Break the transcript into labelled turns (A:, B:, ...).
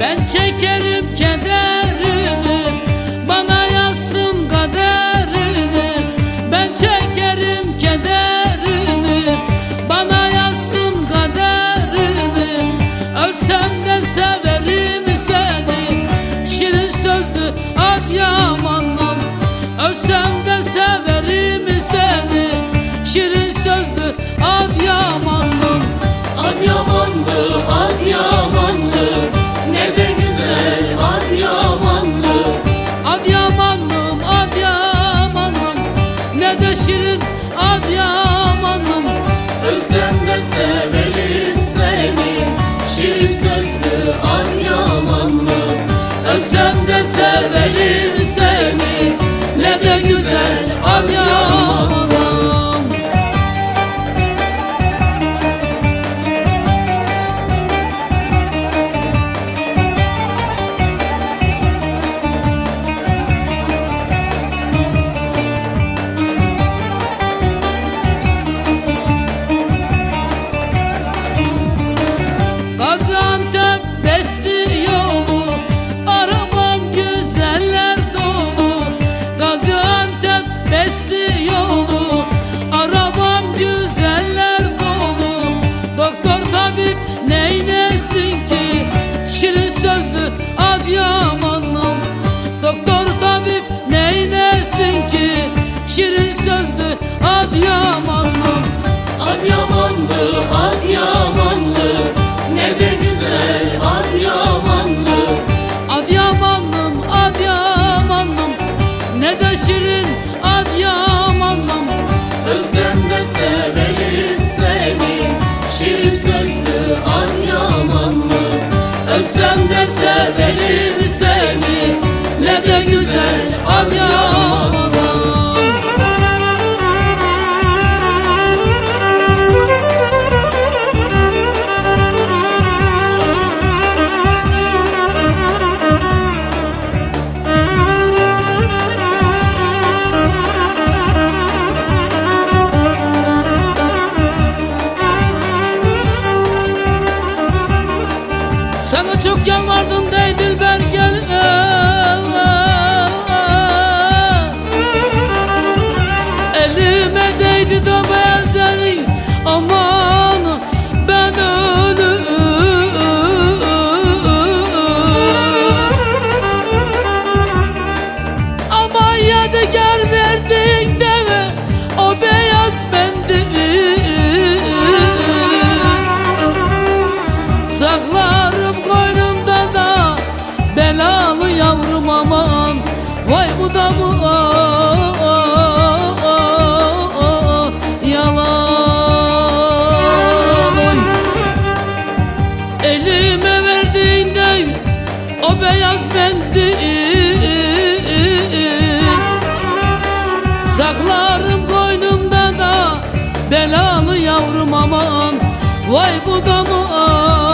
A: Ben çekerim kederini Bana yazsın kaderini. Ben çekerim kederini
B: Özlem de severim seni. Şirin sözlü Adıyamanlı
A: Ölsem de severim seni. Ne de güzel Adıyamanlım Besti yolu Arabam güzeller dolu. Gaziantep besti yolu Arabam güzeller dolu. Doktor tabip neylesin ki? Şirin sözlü Adıyamanlım Doktor tabip neylesin ki? Şirin sözlü Adıyamanlım şirin Adıyamanlım
B: Özlem de severim seni. Şirin sözlü Adıyamanlı
A: Ölsem de severim Sana çok yalvardım koynumda da Belalı yavrum aman. Vay bu da mı Yalan. Oy Elime verdiğinde O beyaz bendim Saklarım koynumda da Belalı yavrum aman. Vay bu da mı